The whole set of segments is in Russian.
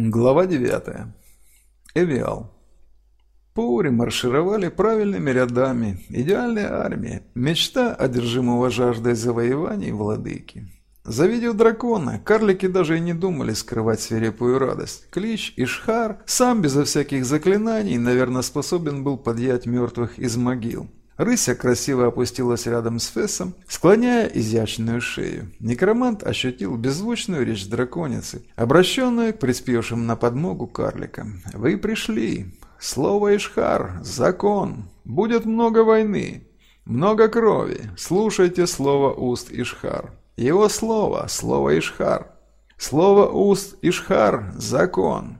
Глава 9. Эвиал. Паури маршировали правильными рядами, идеальная армия, мечта одержимого жаждой завоеваний владыки. Завидев дракона, карлики даже и не думали скрывать свирепую радость. Клич Ишхар, сам безо всяких заклинаний, наверное, способен был подъять мертвых из могил. Рыся красиво опустилась рядом с Фессом, склоняя изящную шею. Некромант ощутил беззвучную речь драконицы, обращенную к приспевшим на подмогу карликам. «Вы пришли. Слово Ишхар. Закон. Будет много войны. Много крови. Слушайте слово уст Ишхар. Его слово – слово Ишхар. Слово уст Ишхар – закон».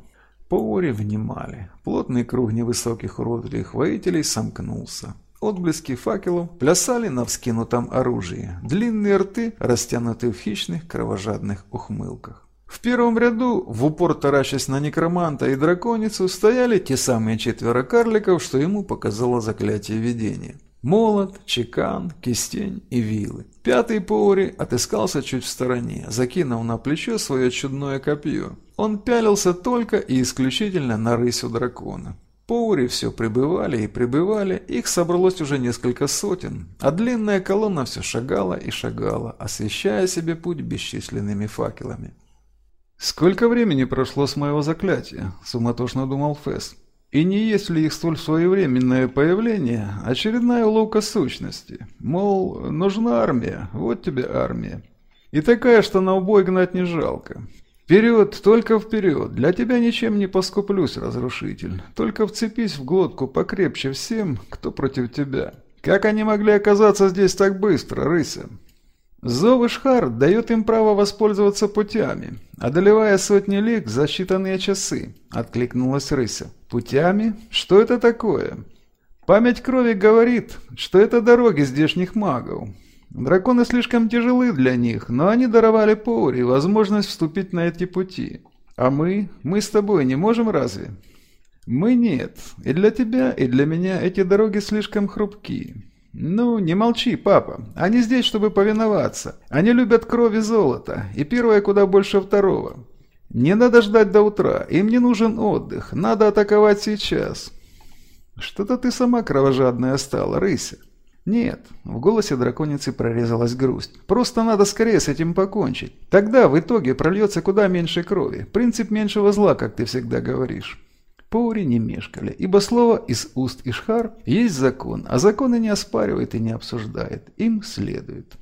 Паури внимали. Плотный круг невысоких уродливых воителей сомкнулся. Отблески факелов плясали на вскинутом оружии, длинные рты растянуты в хищных кровожадных ухмылках. В первом ряду, в упор таращась на некроманта и драконицу, стояли те самые четверо карликов, что ему показало заклятие видения. Молот, чекан, кистень и вилы. Пятый Паури отыскался чуть в стороне, закинув на плечо свое чудное копье. Он пялился только и исключительно на рысю дракона. Поури все прибывали и прибывали, их собралось уже несколько сотен, а длинная колонна все шагала и шагала, освещая себе путь бесчисленными факелами. «Сколько времени прошло с моего заклятия?» – суматошно думал Фесс. «И не есть ли их столь своевременное появление очередная уловка сущности? Мол, нужна армия, вот тебе армия. И такая, что на убой гнать не жалко. «Вперед, только вперед! Для тебя ничем не поскуплюсь, разрушитель. Только вцепись в глотку покрепче всем, кто против тебя. Как они могли оказаться здесь так быстро, рыся?» Зов Ишхар дает им право воспользоваться путями, одолевая сотни лиг за считанные часы, откликнулась рыся. Путями? Что это такое? Память крови говорит, что это дороги здешних магов. Драконы слишком тяжелы для них, но они даровали Поури возможность вступить на эти пути. А мы? Мы с тобой не можем разве? Мы нет. И для тебя, и для меня эти дороги слишком хрупкие. Ну, не молчи, папа. Они здесь, чтобы повиноваться. Они любят кровь и золото, и первое куда больше второго. Не надо ждать до утра, им не нужен отдых, надо атаковать сейчас. Что-то ты сама кровожадная стала, рыся. «Нет», — в голосе драконицы прорезалась грусть. «Просто надо скорее с этим покончить. Тогда в итоге прольется куда меньше крови. Принцип меньшего зла, как ты всегда говоришь». Паури не мешкали, ибо слово из уст Ишхар есть закон, а законы не оспаривает и не обсуждает. Им следует.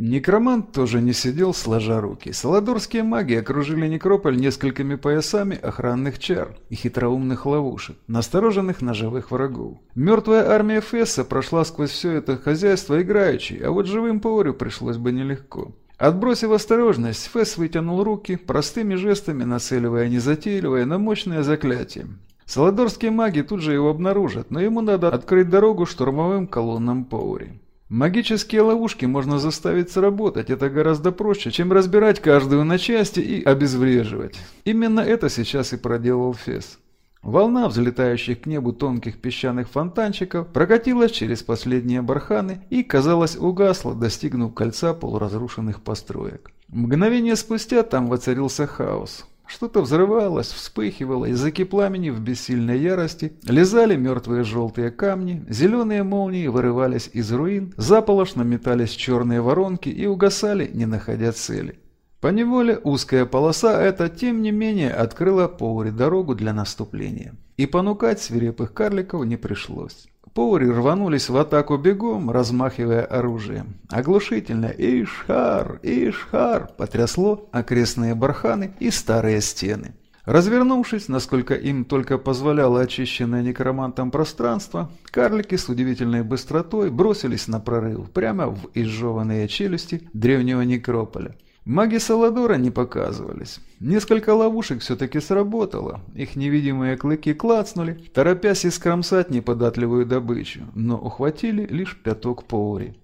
Некромант тоже не сидел сложа руки. Саладорские маги окружили некрополь несколькими поясами охранных чар и хитроумных ловушек, настороженных на живых врагов. Мертвая армия Фесса прошла сквозь все это хозяйство играючи, а вот живым Паорю пришлось бы нелегко. Отбросив осторожность, Фесс вытянул руки, простыми жестами нацеливая незатейливое на мощное заклятие. Саладорские маги тут же его обнаружат, но ему надо открыть дорогу штурмовым колоннам Паури. Магические ловушки можно заставить сработать, это гораздо проще, чем разбирать каждую на части и обезвреживать. Именно это сейчас и проделал Фес. Волна взлетающих к небу тонких песчаных фонтанчиков прокатилась через последние барханы и, казалось, угасла, достигнув кольца полуразрушенных построек. Мгновение спустя там воцарился хаос. Что-то взрывалось, вспыхивало, языки пламени в бессильной ярости лизали мертвые желтые камни, зеленые молнии вырывались из руин, заполошно метались черные воронки и угасали, не находя цели. Поневоле узкая полоса эта, тем не менее, открыла Поури дорогу для наступления. И понукать свирепых карликов не пришлось. Паури рванулись в атаку бегом, размахивая оружием. Оглушительно «Ишхар! Ишхар!» потрясло окрестные барханы и старые стены. Развернувшись, насколько им только позволяло очищенное некромантом пространство, карлики с удивительной быстротой бросились на прорыв прямо в изжеванные челюсти древнего некрополя. Маги Саладора не показывались. Несколько ловушек все-таки сработало. Их невидимые клыки клацнули, торопясь искромсать неподатливую добычу, но ухватили лишь пяток паури.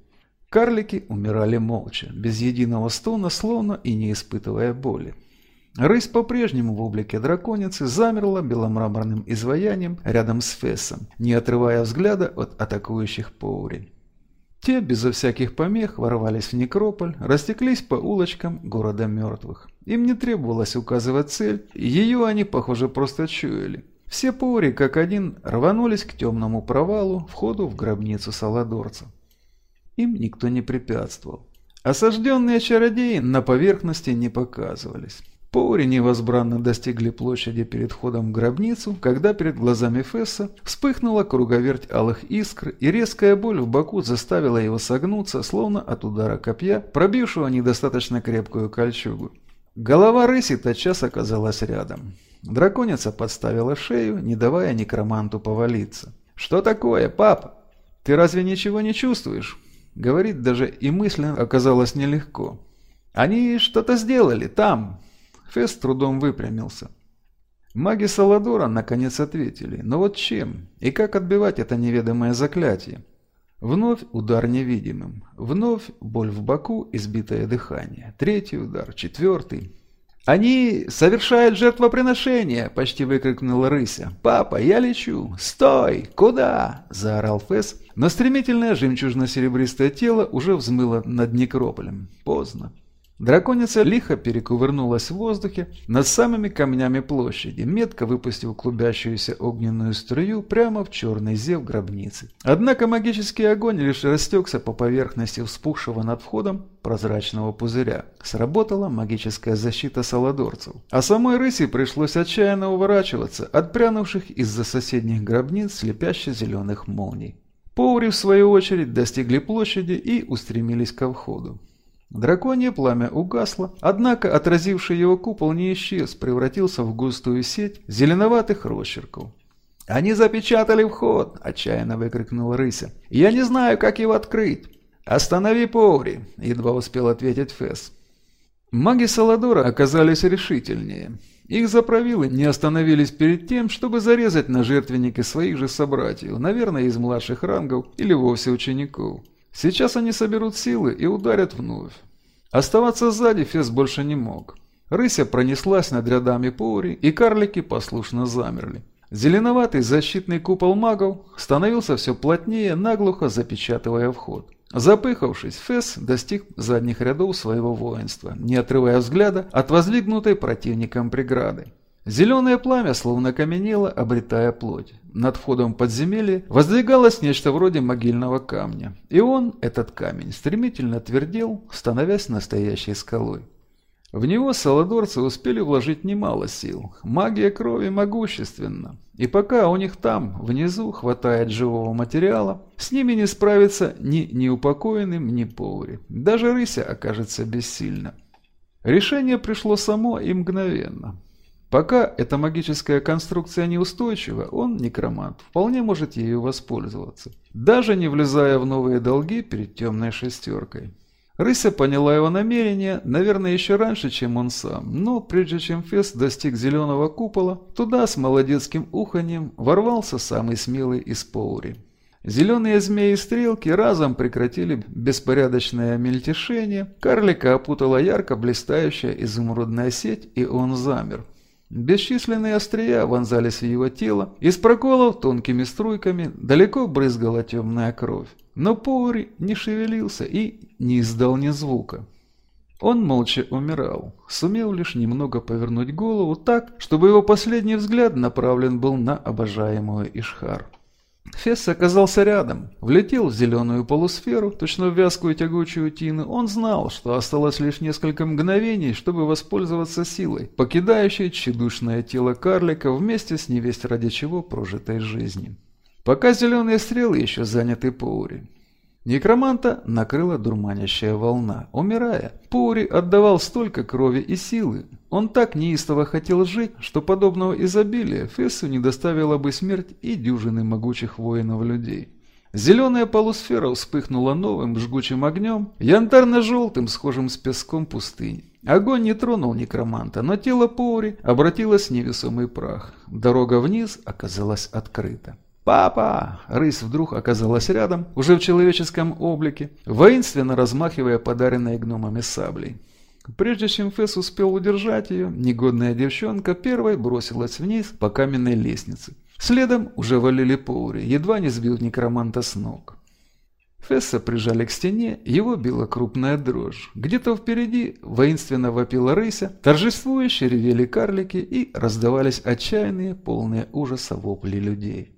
Карлики умирали молча, без единого стона, словно и не испытывая боли. Рысь по-прежнему в облике драконицы замерла беломраморным изваянием рядом с Фессом, не отрывая взгляда от атакующих паури. Те, безо всяких помех, ворвались в некрополь, растеклись по улочкам города мертвых. Им не требовалось указывать цель, ее они, похоже, просто чуяли. Все паури, как один, рванулись к темному провалу, входу в гробницу Саладорца. Им никто не препятствовал. Осажденные чародеи на поверхности не показывались. Паури невозбранно достигли площади перед входом в гробницу, когда перед глазами Фесса вспыхнула круговерть алых искр, и резкая боль в боку заставила его согнуться, словно от удара копья, пробившего недостаточно крепкую кольчугу. Голова рыси тотчас оказалась рядом. Драконица подставила шею, не давая некроманту повалиться. «Что такое, папа? Ты разве ничего не чувствуешь?» Говорить даже и мысленно оказалось нелегко. «Они что-то сделали там!» Фест трудом выпрямился. Маги Саладора наконец ответили, но вот чем? И как отбивать это неведомое заклятие? Вновь удар невидимым, вновь боль в боку, избитое дыхание, третий удар, четвертый. «Они совершают жертвоприношение!» – почти выкрикнула рыся. «Папа, я лечу! Стой! Куда?» – заорал Фесс, но стремительное жемчужно-серебристое тело уже взмыло над некрополем. Поздно. Драконица лихо перекувырнулась в воздухе над самыми камнями площади, метко выпустив клубящуюся огненную струю прямо в черный зев гробницы. Однако магический огонь лишь растекся по поверхности вспухшего над входом прозрачного пузыря. Сработала магическая защита саладорцев. А самой рыси пришлось отчаянно уворачиваться от прянувших из-за соседних гробниц слепящих зеленых молний. Поури, в свою очередь, достигли площади и устремились ко входу. Драконье пламя угасло, однако отразивший его купол не исчез, превратился в густую сеть зеленоватых росчерков. «Они запечатали вход!» – отчаянно выкрикнула рыся. «Я не знаю, как его открыть!» «Останови Поури!» – едва успел ответить Фесс. Маги Саладора оказались решительнее. Их заправилы не остановились перед тем, чтобы зарезать на жертвеннике своих же собратьев, наверное, из младших рангов или вовсе учеников. Сейчас они соберут силы и ударят вновь. Оставаться сзади Фес больше не мог. Рыся пронеслась над рядами паури, и карлики послушно замерли. Зеленоватый защитный купол магов становился все плотнее, наглухо запечатывая вход. Запыхавшись, Фес достиг задних рядов своего воинства, не отрывая взгляда от воздвигнутой противником преграды. Зеленое пламя словно каменело, обретая плоть. Над входом в воздвигалось нечто вроде могильного камня. И он, этот камень, стремительно твердел, становясь настоящей скалой. В него саладорцы успели вложить немало сил. Магия крови могущественна. И пока у них там, внизу, хватает живого материала, с ними не справиться ни неупокоенным, ни повари. Даже рыся окажется бессильна. Решение пришло само и мгновенно. Пока эта магическая конструкция неустойчива, он, некромант, вполне может ею воспользоваться, даже не влезая в новые долги перед темной шестеркой. Рыся поняла его намерение, наверное, еще раньше, чем он сам, но прежде чем Фес достиг зеленого купола, туда с молодецким уханьем ворвался самый смелый из Поури. Зеленые змеи-стрелки разом прекратили беспорядочное мельтешение, карлика опутала ярко блистающая изумрудная сеть, и он замер, Бесчисленные острия вонзались в его тело, из проколов тонкими струйками далеко брызгала темная кровь. Но Поури не шевелился и не издал ни звука. Он молча умирал, сумел лишь немного повернуть голову так, чтобы его последний взгляд направлен был на обожаемую Ишхар. Фесс оказался рядом, влетел в зеленую полусферу, точно в вязкую тягучую тину. Он знал, что осталось лишь несколько мгновений, чтобы воспользоваться силой, покидающей тщедушное тело карлика вместе с невесть ради чего прожитой жизнью. Пока зеленые стрелы еще заняты Паури. Некроманта накрыла дурманящая волна. Умирая, Паури отдавал столько крови и силы. Он так неистово хотел жить, что подобного изобилия Фессу не доставила бы смерть и дюжины могучих воинов-людей. Зеленая полусфера вспыхнула новым жгучим огнем, янтарно-желтым, схожим с песком пустыни. Огонь не тронул некроманта, но тело Паури обратилось в невесомый прах. Дорога вниз оказалась открыта. «Папа!» Рысь вдруг оказалась рядом, уже в человеческом облике, воинственно размахивая подаренной гномами саблей. Прежде чем Фесс успел удержать ее, негодная девчонка первой бросилась вниз по каменной лестнице. Следом уже валили Поури, едва не сбил некроманта с ног. Фесса прижали к стене, его била крупная дрожь. Где-то впереди воинственно вопила рыся, торжествующе ревели карлики и раздавались отчаянные, полные ужаса вопли людей.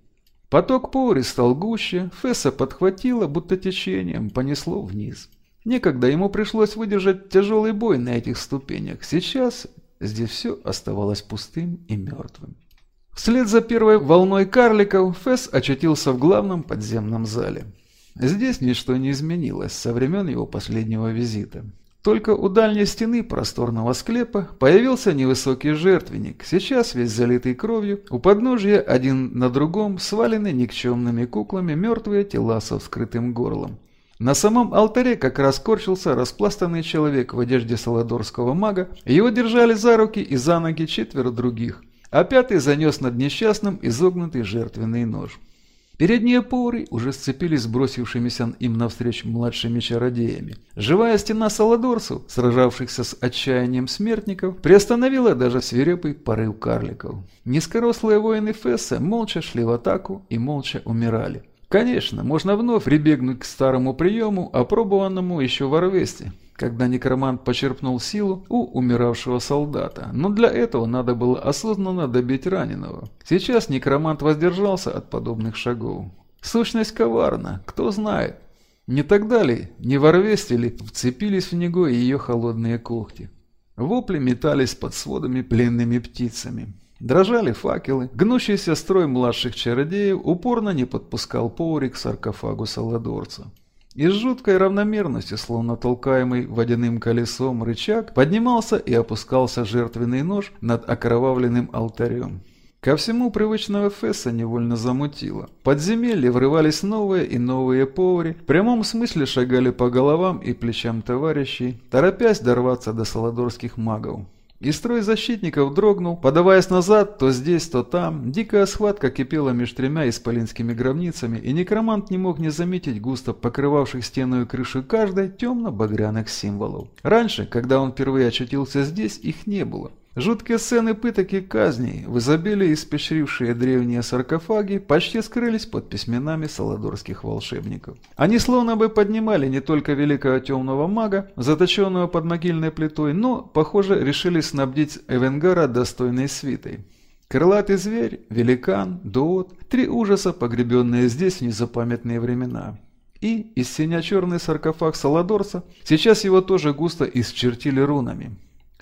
Поток Пори стал гуще, Фесса подхватила, будто течением, понесло вниз. Некогда ему пришлось выдержать тяжелый бой на этих ступенях. Сейчас здесь все оставалось пустым и мертвым. Вслед за первой волной карликов Фесс очутился в главном подземном зале. Здесь ничто не изменилось со времен его последнего визита. Только у дальней стены просторного склепа появился невысокий жертвенник, сейчас весь залитый кровью, у подножья один на другом свалены никчемными куклами мертвые тела со вскрытым горлом. На самом алтаре как раз корчился распластанный человек в одежде саладорского мага, его держали за руки и за ноги четверо других, а пятый занес над несчастным изогнутый жертвенный нож. Передние поры уже сцепились с бросившимися им навстречу младшими чародеями. Живая стена Саладорсу, сражавшихся с отчаянием смертников, приостановила даже свирепый порыв карликов. Низкорослые воины Фесса молча шли в атаку и молча умирали. Конечно, можно вновь прибегнуть к старому приему, опробованному еще в Арвесте, когда некромант почерпнул силу у умиравшего солдата, но для этого надо было осознанно добить раненого. Сейчас некромант воздержался от подобных шагов. Сущность коварна, кто знает. Не тогда ли, не в Арвесте ли, вцепились в него ее холодные когти. Вопли метались под сводами пленными птицами. Дрожали факелы, гнущийся строй младших чародеев упорно не подпускал Поури саркофагу Саладорца. И с жуткой равномерностью, словно толкаемый водяным колесом рычаг, поднимался и опускался жертвенный нож над окровавленным алтарем. Ко всему привычного Фесса невольно замутило. Подземелье врывались новые и новые повари, в прямом смысле шагали по головам и плечам товарищей, торопясь дорваться до саладорских магов. И строй защитников дрогнул, подаваясь назад, то здесь, то там. Дикая схватка кипела меж тремя исполинскими гробницами, и некромант не мог не заметить густо покрывавших стену и крышу каждой темно-багряных символов. Раньше, когда он впервые очутился здесь, их не было. Жуткие сцены пыток и казней, в изобилии испещрившие древние саркофаги, почти скрылись под письменами саладорских волшебников. Они словно бы поднимали не только великого темного мага, заточенного под могильной плитой, но, похоже, решили снабдить Эвенгара достойной свитой. Крылатый зверь, великан, дуот, три ужаса, погребенные здесь в незапамятные времена. И из синя-черный саркофаг Саладорса, сейчас его тоже густо исчертили рунами.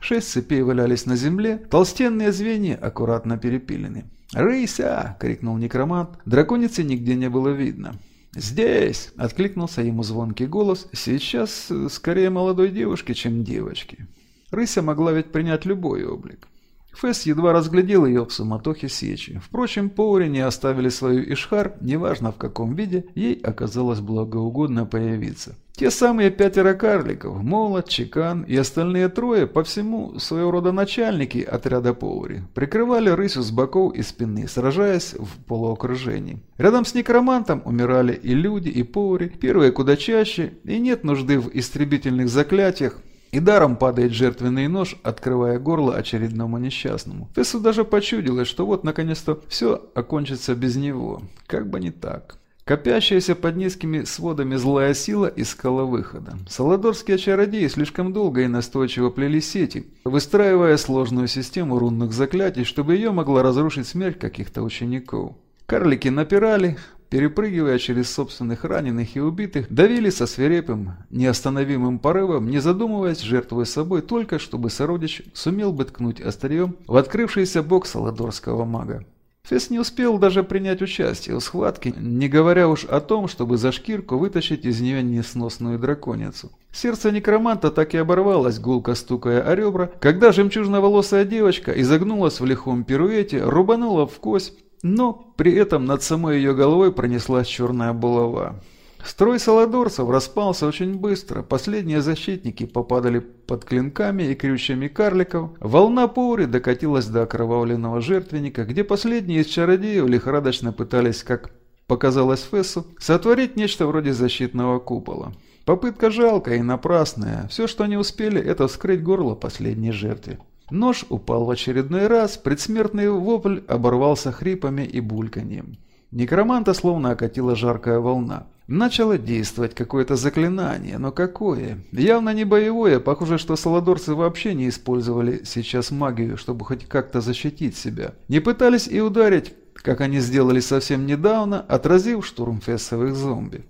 Шесть цепей валялись на земле, толстенные звенья аккуратно перепилены. «Рыся!» — крикнул некромант. Драконицы нигде не было видно. «Здесь!» — откликнулся ему звонкий голос. «Сейчас скорее молодой девушки, чем девочки». Рыся могла ведь принять любой облик. Фесс едва разглядел ее в суматохе сечи. Впрочем, Поури не оставили свою Ишхар, неважно в каком виде, ей оказалось благоугодно появиться. Те самые пятеро карликов, Молот, Чекан и остальные трое, по всему своего рода начальники отряда Поури, прикрывали рысю с боков и спины, сражаясь в полуокружении. Рядом с некромантом умирали и люди, и Поури, первые куда чаще, и нет нужды в истребительных заклятиях, и даром падает жертвенный нож, открывая горло очередному несчастному. Фессу даже почудилось, что вот наконец-то все окончится без него. Как бы не так. Копящаяся под низкими сводами злая сила искала выхода. Саладорские чародеи слишком долго и настойчиво плели сети, выстраивая сложную систему рунных заклятий, чтобы ее могла разрушить смерть каких-то учеников. Карлики напирали, перепрыгивая через собственных раненых и убитых, давили со свирепым, неостановимым порывом, не задумываясь, жертвуя собой только, чтобы сородич сумел бы ткнуть острием в открывшийся бок саладорского мага. Фесс не успел даже принять участие в схватке, не говоря уж о том, чтобы за шкирку вытащить из нее несносную драконицу. Сердце некроманта так и оборвалось, гулко стукая о ребра, когда жемчужно-волосая девочка изогнулась в лихом пируэте, рубанула в кость, но при этом над самой ее головой пронеслась черная булава. Строй саладорцев распался очень быстро, последние защитники попадали под клинками и крючьями карликов, волна паури докатилась до окровавленного жертвенника, где последние из чародеев лихорадочно пытались, как показалось Фессу, сотворить нечто вроде защитного купола. Попытка жалкая и напрасная, все, что они успели, это вскрыть горло последней жертве. Нож упал в очередной раз, предсмертный вопль оборвался хрипами и бульканьем. Некроманта словно окатила жаркая волна. Начало действовать какое-то заклинание, но какое? Явно не боевое, похоже, что саладорцы вообще не использовали сейчас магию, чтобы хоть как-то защитить себя. Не пытались и ударить, как они сделали совсем недавно, отразив штурм фессовых зомби.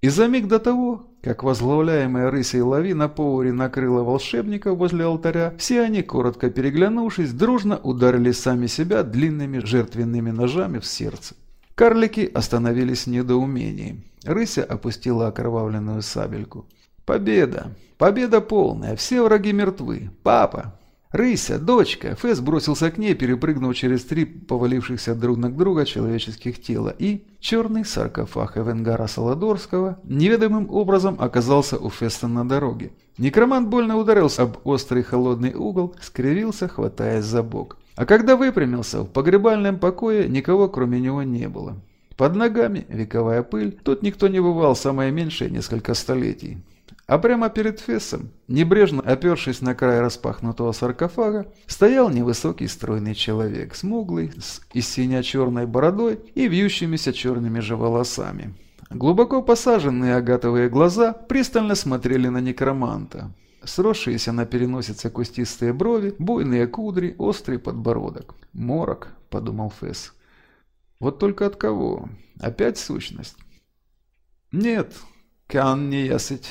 И за миг до того, как возглавляемая рысей лавина Поури накрыла волшебников возле алтаря, все они, коротко переглянувшись, дружно ударили сами себя длинными жертвенными ножами в сердце. Карлики остановились в недоумении. Рыся опустила окровавленную сабельку. «Победа! Победа полная! Все враги мертвы! Папа! Рыся! Дочка!» Фэс бросился к ней, перепрыгнув через три повалившихся друг на друга человеческих тела, и черный саркофаг Эвенгара Саладорского неведомым образом оказался у Феста на дороге. Некромант больно ударился об острый холодный угол, скривился, хватаясь за бок. А когда выпрямился, в погребальном покое никого кроме него не было. Под ногами вековая пыль, тут никто не бывал самое меньшее несколько столетий. А прямо перед Фессом, небрежно опершись на край распахнутого саркофага, стоял невысокий стройный человек, смуглый, с и синя-черной бородой и вьющимися черными же волосами. Глубоко посаженные агатовые глаза пристально смотрели на некроманта. Сросшиеся на переносице кустистые брови, буйные кудри, острый подбородок. «Морок», — подумал Фесс. Вот только от кого? Опять сущность? Нет, Кан не ясыть,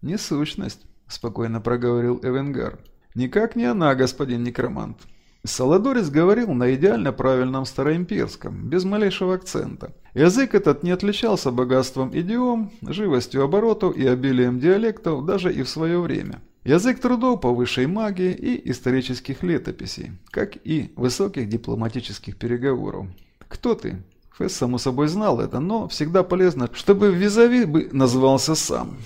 не сущность, спокойно проговорил Эвенгар. Никак не она, господин некромант. Саладорис говорил на идеально правильном староимперском, без малейшего акцента. Язык этот не отличался богатством идиом, живостью оборотов и обилием диалектов даже и в свое время. Язык трудов по высшей магии и исторических летописей, как и высоких дипломатических переговоров. «Кто ты?» Фесс, само собой, знал это, но всегда полезно, чтобы визави бы назвался сам.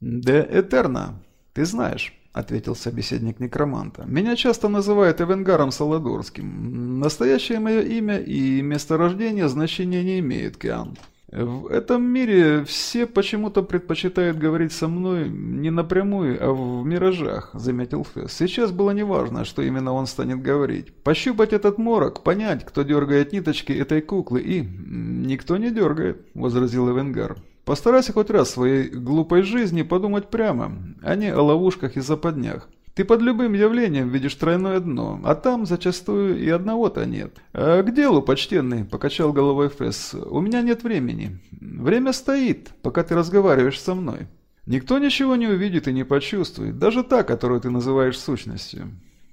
«Де Этерна, ты знаешь», — ответил собеседник некроманта. «Меня часто называют Эвенгаром Саладорским. Настоящее мое имя и место рождения значения не имеют, Киан». В этом мире все почему-то предпочитают говорить со мной не напрямую, а в миражах, заметил Фесс. Сейчас было неважно, что именно он станет говорить. Пощупать этот морок, понять, кто дергает ниточки этой куклы, и... Никто не дергает, возразил Эвенгар. Постарайся хоть раз в своей глупой жизни подумать прямо, а не о ловушках и западнях. Ты под любым явлением видишь тройное дно, а там зачастую и одного-то нет. А к делу, почтенный, покачал головой Фесс. У меня нет времени. Время стоит, пока ты разговариваешь со мной. Никто ничего не увидит и не почувствует, даже та, которую ты называешь сущностью.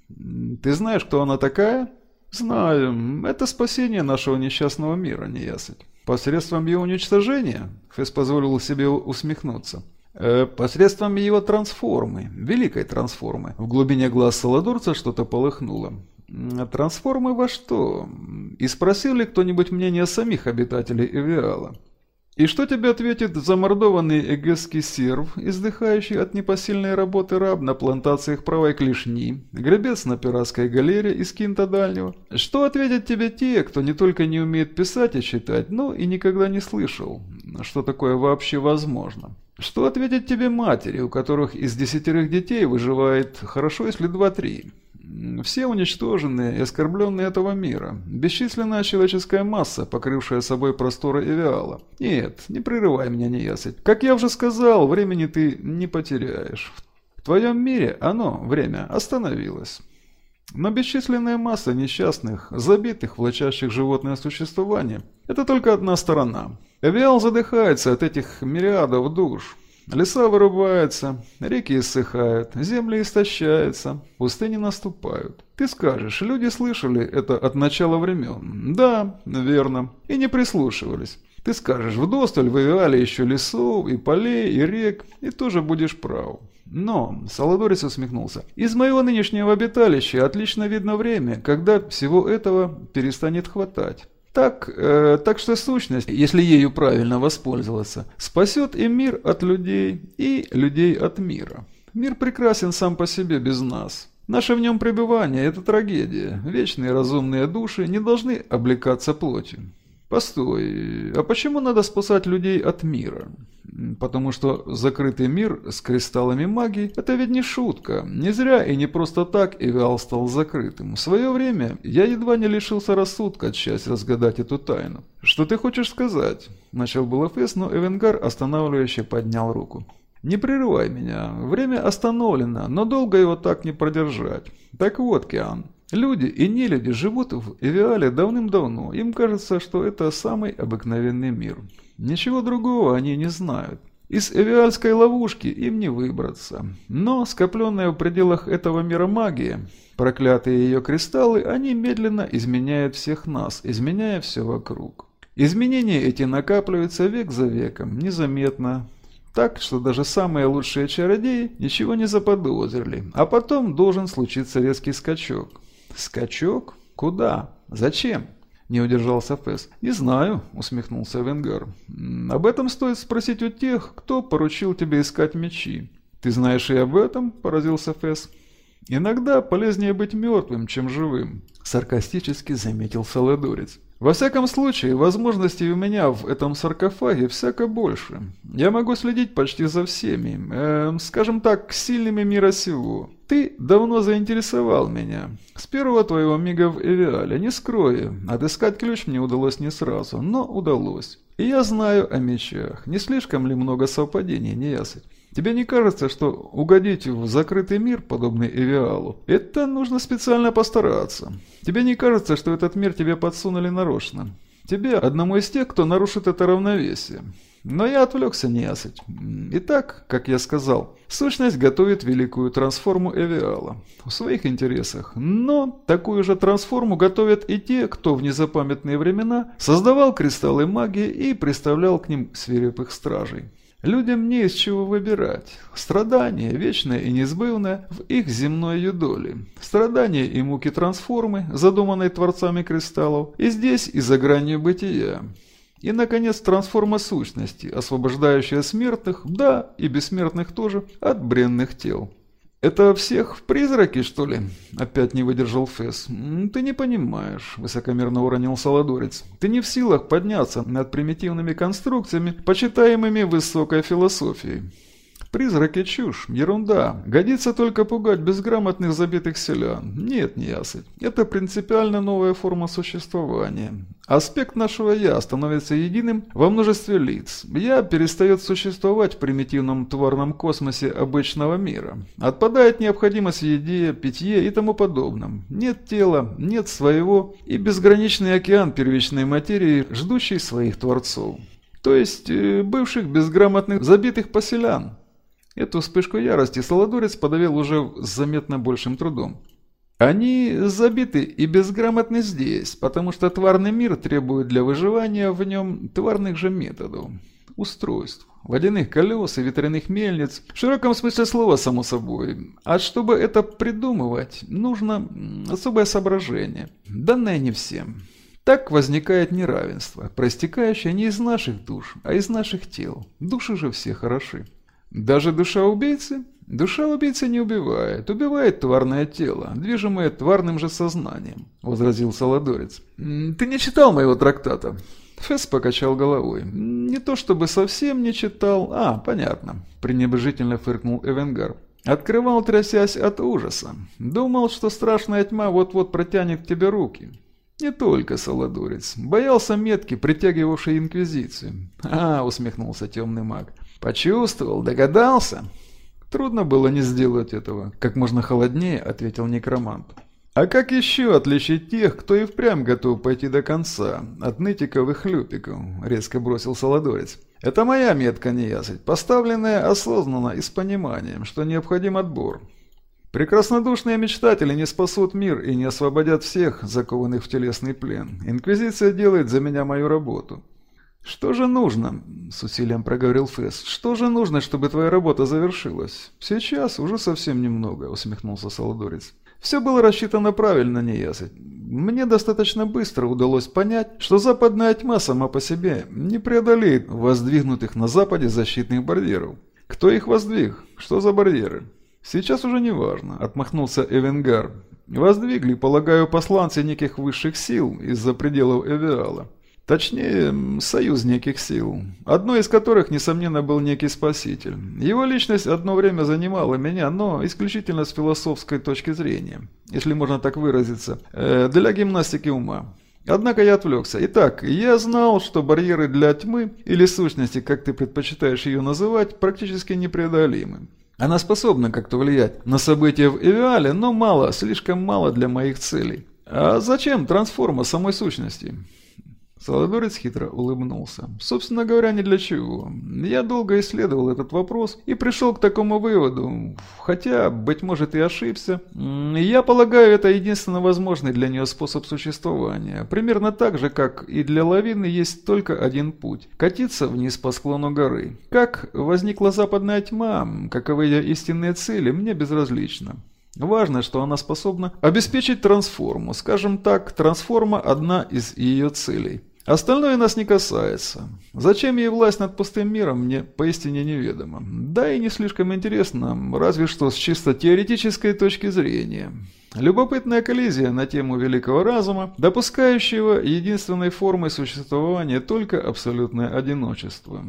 Ты знаешь, кто она такая? Знаю. Это спасение нашего несчастного мира, неясыть. Посредством ее уничтожения? Фесс позволил себе усмехнуться. Э, посредством его трансформы, великой трансформы. В глубине глаз Саладорца что-то полыхнуло. Трансформы во что? И спросил ли кто-нибудь мнение самих обитателей Эвиала? И что тебе ответит замордованный эгесский серв, издыхающий от непосильной работы раб на плантациях правой клешни, гребец на пиратской галере из Кинта Дальнего? Что ответят тебе те, кто не только не умеет писать и читать, но и никогда не слышал, что такое вообще возможно? Что ответить тебе матери, у которых из десятерых детей выживает хорошо, если два-три? Все уничтоженные и оскорбленные этого мира. Бесчисленная человеческая масса, покрывшая собой просторы Эвиала. Нет, не прерывай меня, неясыть. Как я уже сказал, времени ты не потеряешь. В твоем мире оно, время, остановилось. Но бесчисленная масса несчастных, забитых, влачащих животное существование – это только одна сторона. Эвиал задыхается от этих мириадов душ. Леса вырубаются, реки иссыхают, земли истощаются, пустыни наступают. Ты скажешь, люди слышали это от начала времен. Да, верно, и не прислушивались. Ты скажешь, вдосталь в Эвиале еще лесов, и полей, и рек, и тоже будешь прав. Но, Саладорис усмехнулся, из моего нынешнего обиталища отлично видно время, когда всего этого перестанет хватать. Так, э, так что сущность, если ею правильно воспользоваться, спасет и мир от людей, и людей от мира. Мир прекрасен сам по себе без нас. Наше в нем пребывание – это трагедия. Вечные разумные души не должны облекаться плотью. Постой, а почему надо спасать людей от мира? Потому что закрытый мир с кристаллами магии – это ведь не шутка. Не зря и не просто так Эвиал стал закрытым. В свое время я едва не лишился рассудка от счастья разгадать эту тайну. «Что ты хочешь сказать?» – начал было Фесс, но Эвенгар останавливающе поднял руку. «Не прерывай меня. Время остановлено, но долго его так не продержать. Так вот, Киан, Люди и нелюди живут в Эвиале давным-давно. Им кажется, что это самый обыкновенный мир. Ничего другого они не знают. Из эвиальской ловушки им не выбраться. Но скопленная в пределах этого мира магия, проклятые ее кристаллы, они медленно изменяют всех нас, изменяя все вокруг. Изменения эти накапливаются век за веком, незаметно, так, что даже самые лучшие чародеи ничего не заподозрили. А потом должен случиться резкий скачок. «Скачок? Куда? Зачем?» Не удержался Фэс. «Не знаю», — усмехнулся Венгар. «Об этом стоит спросить у тех, кто поручил тебе искать мечи». «Ты знаешь и об этом?» — поразился Фэс. «Иногда полезнее быть мертвым, чем живым», — саркастически заметил Саладорец. Во всяком случае, возможностей у меня в этом саркофаге всяко больше. Я могу следить почти за всеми, э, скажем так, сильными мира сего. Ты давно заинтересовал меня. С первого твоего мига в Эвиале, не скрою, отыскать ключ мне удалось не сразу, но удалось. И я знаю о мечах. Не слишком ли много совпадений, не ясыть? Тебе не кажется, что угодить в закрытый мир, подобный Эвиалу, это нужно специально постараться? Тебе не кажется, что этот мир тебе подсунули нарочно? Тебе, одному из тех, кто нарушит это равновесие. Но я отвлекся неясыть. Итак, как я сказал, сущность готовит великую трансформу Эвиала в своих интересах. Но такую же трансформу готовят и те, кто в незапамятные времена создавал кристаллы магии и представлял к ним свирепых стражей. Людям не из чего выбирать. Страдание, вечное и неизбывное, в их земной ее доле. Страдания и муки трансформы, задуманной творцами кристаллов, и здесь, и за гранью бытия. И, наконец, трансформа сущности, освобождающая смертных, да, и бессмертных тоже, от бренных тел. «Это всех в призраки, что ли?» – опять не выдержал Фесс. «Ты не понимаешь», – высокомерно уронил Солодорец. «Ты не в силах подняться над примитивными конструкциями, почитаемыми высокой философией. Призраки чушь, ерунда. Годится только пугать безграмотных забитых селян. Нет, не ясыть. Это принципиально новая форма существования. Аспект нашего «я» становится единым во множестве лиц. «Я» перестает существовать в примитивном тварном космосе обычного мира. Отпадает необходимость в еде, питье и тому подобном. Нет тела, нет своего и безграничный океан первичной материи, ждущий своих творцов. То есть э, бывших безграмотных забитых поселян. Эту вспышку ярости Солодорец подавил уже с заметно большим трудом. Они забиты и безграмотны здесь, потому что тварный мир требует для выживания в нем тварных же методов, устройств, водяных колес и ветряных мельниц, в широком смысле слова, само собой. А чтобы это придумывать, нужно особое соображение, данное не всем. Так возникает неравенство, проистекающее не из наших душ, а из наших тел. Души же все хороши. Даже душа убийцы? Душа убийцы не убивает, убивает тварное тело, движимое тварным же сознанием, возразил Солодорец. Ты не читал моего трактата? Фесс покачал головой. Не то чтобы совсем не читал, а, понятно, пренебрежительно фыркнул Эвенгар. Открывал, трясясь от ужаса. Думал, что страшная тьма вот-вот протянет к тебе руки. Не только Солодорец. Боялся метки, притягивавшей Инквизицию. А, усмехнулся темный маг. «Почувствовал, догадался?» «Трудно было не сделать этого», — как можно холоднее ответил некромант. «А как еще отличить тех, кто и впрямь готов пойти до конца, от нытиков и хлюпиков?» — резко бросил Солодорец. «Это моя метка неясыть, поставленная осознанно и с пониманием, что необходим отбор. Прекраснодушные мечтатели не спасут мир и не освободят всех, закованных в телесный плен. Инквизиция делает за меня мою работу. «Что же нужно?» – с усилием проговорил Фесс. «Что же нужно, чтобы твоя работа завершилась?» «Сейчас уже совсем немного», – усмехнулся Солодорец. «Все было рассчитано правильно, неясыть. Мне достаточно быстро удалось понять, что западная тьма сама по себе не преодолеет воздвигнутых на западе защитных барьеров. Кто их воздвиг? Что за барьеры?» «Сейчас уже не важно», – отмахнулся Эвенгар. «Воздвигли, полагаю, посланцы неких высших сил из-за пределов Эвиала. Точнее, союз неких сил, одной из которых, несомненно, был некий спаситель. Его личность одно время занимала меня, но исключительно с философской точки зрения, если можно так выразиться, э, для гимнастики ума. Однако я отвлекся. Итак, я знал, что барьеры для тьмы, или сущности, как ты предпочитаешь ее называть, практически непреодолимы. Она способна как-то влиять на события в Эвиале, но мало, слишком мало для моих целей. А зачем трансформа самой сущности? Саладорец хитро улыбнулся. Собственно говоря, ни для чего. Я долго исследовал этот вопрос и пришел к такому выводу, хотя, быть может, и ошибся. Я полагаю, это единственно возможный для нее способ существования. Примерно так же, как и для лавины есть только один путь – катиться вниз по склону горы. Как возникла западная тьма, каковы ее истинные цели, мне безразлично. Важно, что она способна обеспечить трансформу. Скажем так, трансформа – одна из ее целей. Остальное нас не касается. Зачем ей власть над пустым миром, мне поистине неведомо. Да и не слишком интересно, разве что с чисто теоретической точки зрения. Любопытная коллизия на тему великого разума, допускающего единственной формой существования только абсолютное одиночество.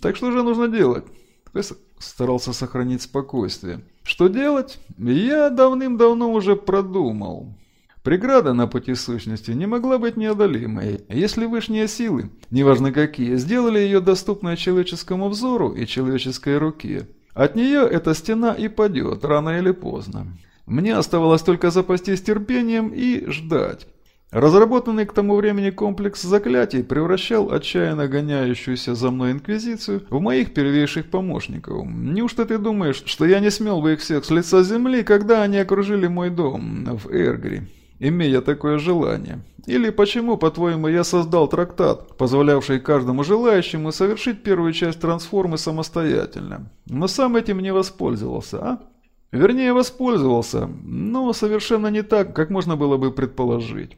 Так что же нужно делать? Квест старался сохранить спокойствие. Что делать? Я давным-давно уже продумал. Преграда на пути сущности не могла быть неодолимой, если высшие силы, неважно какие, сделали ее доступной человеческому взору и человеческой руке. От нее эта стена и падет, рано или поздно. Мне оставалось только запастись терпением и ждать. Разработанный к тому времени комплекс заклятий превращал отчаянно гоняющуюся за мной Инквизицию в моих первейших помощников. Неужто ты думаешь, что я не смел бы их всех с лица земли, когда они окружили мой дом в Эргри? Имея такое желание? Или почему, по-твоему, я создал трактат, позволявший каждому желающему совершить первую часть трансформы самостоятельно? Но сам этим не воспользовался, а? Вернее, воспользовался, но совершенно не так, как можно было бы предположить.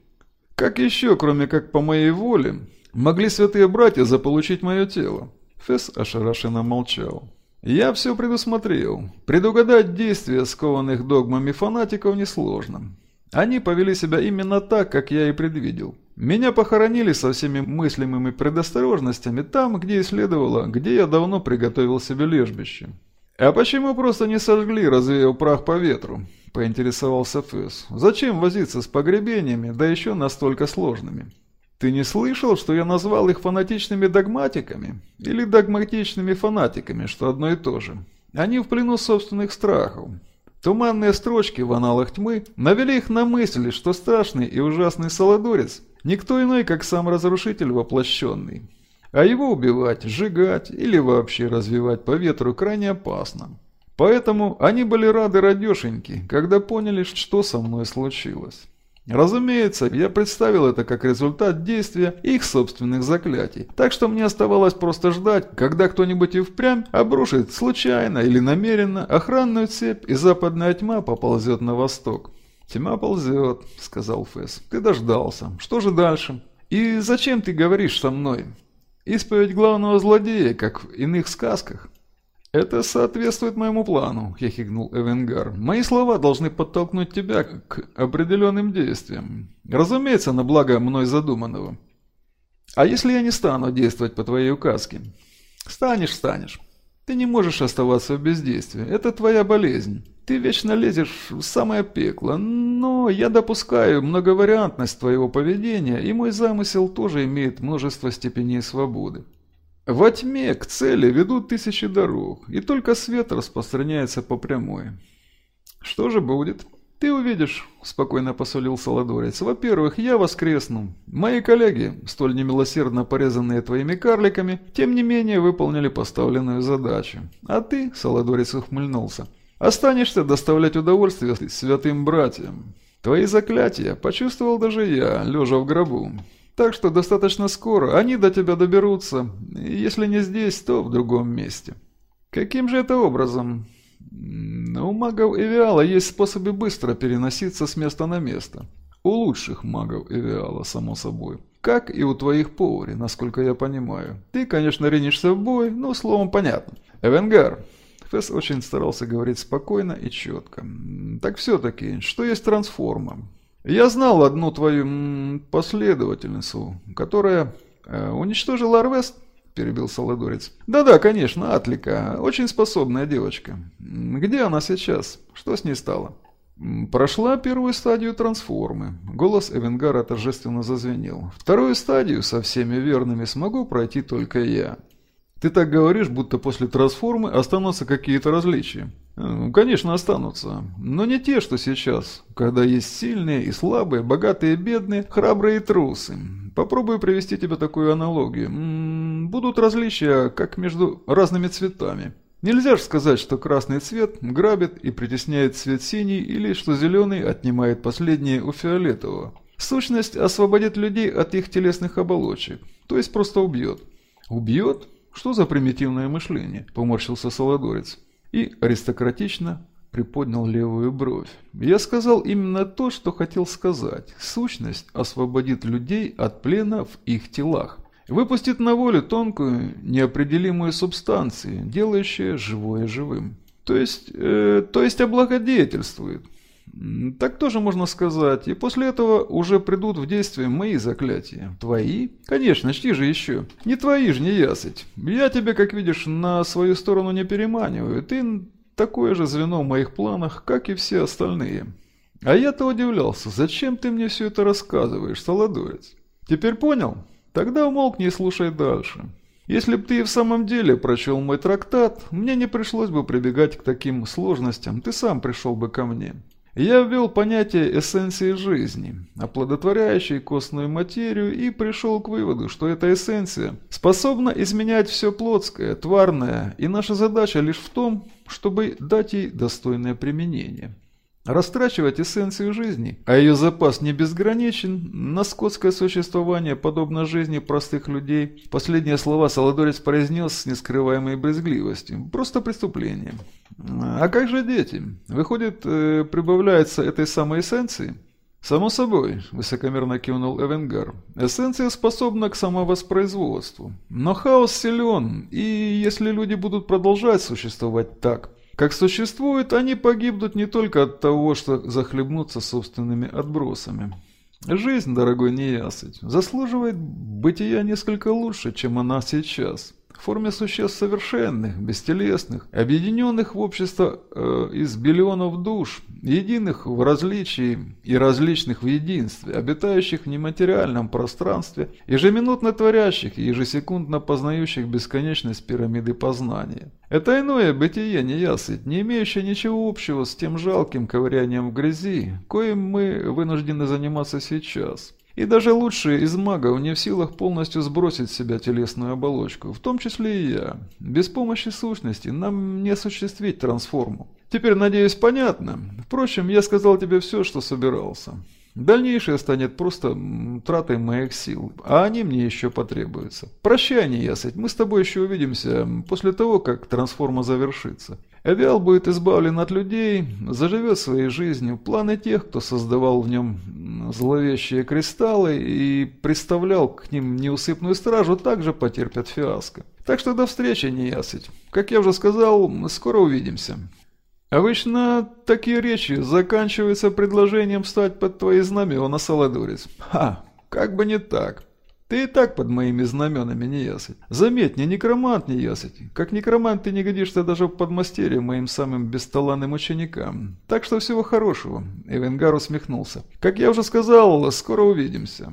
Как еще, кроме как по моей воле, могли святые братья заполучить мое тело? Фесс ошарашенно молчал. Я все предусмотрел. Предугадать действия скованных догмами фанатиков несложно. Они повели себя именно так, как я и предвидел. Меня похоронили со всеми мыслимыми предосторожностями там, где и следовало, где я давно приготовил себе лежбище. «А почему просто не сожгли, развеяв прах по ветру?» – поинтересовался Фэс. «Зачем возиться с погребениями, да еще настолько сложными?» «Ты не слышал, что я назвал их фанатичными догматиками? Или догматичными фанатиками, что одно и то же? Они в плену собственных страхов. Туманные строчки в аналах тьмы навели их на мысль, что страшный и ужасный Саладорец – никто иной, как сам Разрушитель воплощенный. А его убивать, сжигать или вообще развивать по ветру крайне опасно. Поэтому они были рады радешеньки, когда поняли, что со мной случилось. Разумеется, я представил это как результат действия их собственных заклятий, так что мне оставалось просто ждать, когда кто-нибудь и впрямь обрушит случайно или намеренно охранную цепь, и западная тьма поползет на восток. «Тьма ползет», — сказал Фэс. «Ты дождался. Что же дальше? И зачем ты говоришь со мной? Исповедь главного злодея, как в иных сказках. «Это соответствует моему плану», — хихикнул Эвенгар. «Мои слова должны подтолкнуть тебя к определенным действиям. Разумеется, на благо мной задуманного. А если я не стану действовать по твоей указке?» «Станешь, станешь. Ты не можешь оставаться в бездействии. Это твоя болезнь. Ты вечно лезешь в самое пекло, но я допускаю многовариантность твоего поведения, и мой замысел тоже имеет множество степеней свободы. Во тьме к цели ведут тысячи дорог, и только свет распространяется по прямой. Что же будет? Ты увидишь, спокойно посолил Солодорец. Во-первых, я воскресну. Мои коллеги, столь немилосердно порезанные твоими карликами, тем не менее выполнили поставленную задачу. А ты, Солодорец ухмыльнулся, останешься доставлять удовольствие святым братьям. Твои заклятия почувствовал даже я, лежа в гробу. Так что достаточно скоро они до тебя доберутся, если не здесь, то в другом месте. Каким же это образом? У магов Эвиала есть способы быстро переноситься с места на место. У лучших магов Эвиала, само собой. Как и у твоих повари, насколько я понимаю. Ты, конечно, ринешься в бой, но словом понятно. Эвенгар. Фесс очень старался говорить спокойно и четко. Так все-таки, что есть трансформа? Я знал одну твою последовательницу, которая э, уничтожила Арвест, перебил Солодорец. Да-да, конечно, Атлика, очень способная девочка. Где она сейчас? Что с ней стало? Прошла первую стадию трансформы. Голос Эвенгара торжественно зазвенел. Вторую стадию со всеми верными смогу пройти только я. Ты так говоришь, будто после трансформы останутся какие-то различия. Ну, конечно, останутся. Но не те, что сейчас, когда есть сильные и слабые, богатые и бедные, храбрые и трусы. Попробую привести тебе такую аналогию. Будут различия, как между разными цветами. Нельзя же сказать, что красный цвет грабит и притесняет цвет синий, или что зеленый отнимает последнее у фиолетового. Сущность освободит людей от их телесных оболочек, то есть просто убьет. Убьет? Что за примитивное мышление? Поморщился Солодорец. И аристократично приподнял левую бровь. Я сказал именно то, что хотел сказать. Сущность освободит людей от плена в их телах. Выпустит на волю тонкую, неопределимую субстанцию, делающую живое живым. То есть, э, то есть облагодетельствует. Так тоже можно сказать. И после этого уже придут в действие мои заклятия. Твои? Конечно, чьи же еще? Не твои же, не ясыть. Я тебя, как видишь, на свою сторону не переманиваю. Ты такое же звено в моих планах, как и все остальные. А я-то удивлялся, зачем ты мне все это рассказываешь, Солодорец? Теперь понял? Тогда умолкни и слушай дальше. Если б ты и в самом деле прочел мой трактат, мне не пришлось бы прибегать к таким сложностям, ты сам пришел бы ко мне. Я ввел понятие эссенции жизни, оплодотворяющей костную материю, и пришел к выводу, что эта эссенция способна изменять все плотское, тварное, и наша задача лишь в том, чтобы дать ей достойное применение. Растрачивать эссенцию жизни, а ее запас не безграничен, на скотское существование, подобно жизни простых людей, последние слова Солодорец произнес с нескрываемой брезгливостью. Просто преступление. А как же дети? Выходит, э, прибавляется этой самой эссенции? «Само собой», – высокомерно кивнул Эвенгар. «Эссенция способна к самовоспроизводству. Но хаос силен, и если люди будут продолжать существовать так, как существуют, они погибнут не только от того, что захлебнутся собственными отбросами. Жизнь, дорогой неясыть, заслуживает бытия несколько лучше, чем она сейчас в форме существ совершенных, бестелесных, объединенных в общество э, из биллионов душ, единых в различии и различных в единстве, обитающих в нематериальном пространстве, ежеминутно творящих и ежесекундно познающих бесконечность пирамиды познания. Это иное бытие неясыть, не имеющее ничего общего с тем жалким ковырянием в грязи, коим мы вынуждены заниматься сейчас. И даже лучшие из магов не в силах полностью сбросить с себя телесную оболочку, в том числе и я. Без помощи сущности нам не осуществить трансформу. Теперь, надеюсь, понятно. Впрочем, я сказал тебе все, что собирался. Дальнейшее станет просто тратой моих сил, а они мне еще потребуются. Прощай, неясыть, мы с тобой еще увидимся после того, как трансформа завершится. Эвиал будет избавлен от людей, заживет своей жизнью. Планы тех, кто создавал в нем зловещие кристаллы и представлял к ним неусыпную стражу, также потерпят фиаско. Так что до встречи, неясыть. Как я уже сказал, скоро увидимся. Обычно такие речи заканчиваются предложением встать под твои знамена, Саладурец. Ха, как бы не так. Ты и так под моими знаменами не ясыть. Заметь, не некромант не ясыть. Как некромант ты не годишься даже в подмастерье моим самым бесталанным ученикам. Так что всего хорошего. Эвенгар усмехнулся. Как я уже сказал, скоро увидимся.